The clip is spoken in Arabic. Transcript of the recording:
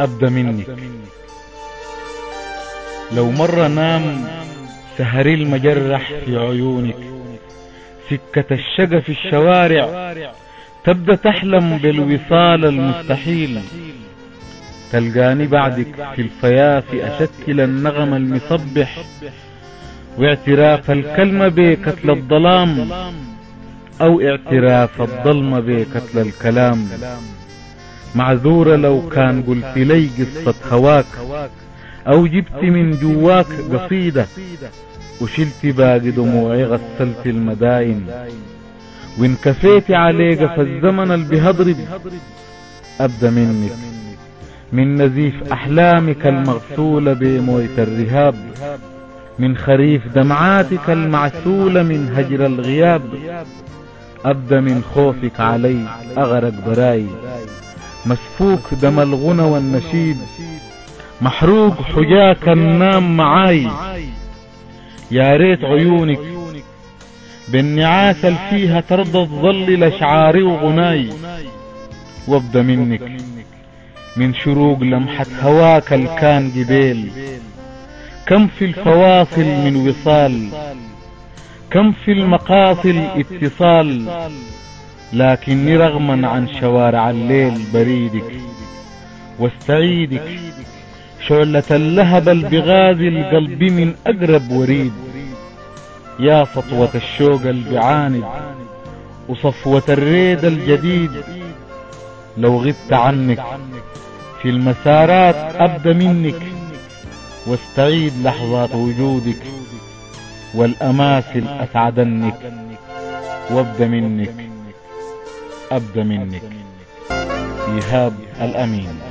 أبدأ منك. لو مرة نام سهري المجرح في عيونك. سكة الشقة في الشوارع تبدأ تحلم بالوصال المستحيل. تلقاني بعدك في الفيافي أشكل النغم المصبح. واعتراف الكلمة بكتل الظلام أو اعتراف الظلمة بكتل الكلام. معذورة لو كان قلت لي قصة هواك أو جبت من جواك قصيدة وشلت باقي دموعي غسلت المداين. وإن كفيت عليك فالزمن اللي بهضرب أبدأ منك من نزيف أحلامك المغسولة بموية الرهاب من خريف دمعاتك المعسولة من هجر الغياب أبدأ من خوفك علي أغرق براي. مسفوك دم الغنى والنشيد. محروق حجاك النام معاي. يا ريت عيونك بالنعاس فيها ترضى تظلل أشعاري وغناي. وابدأ منك من شروق لمحة هواك الكان جبيل كم في الفواصل من وصال. كم في المقاصل اتصال. لكني رغما عن شوارع الليل بريدك واستعيدك. شعلة اللهب البغاز القلب من أقرب وريد. يا سطوة الشوق البعاند وصفوة الريد الجديد. لو غبت عنك في المسارات أبدأ منك. واستعيد لحظات وجودك والأماثل أسعدنك وابدأ منك. أبدأ منك. إيهاب الأمين.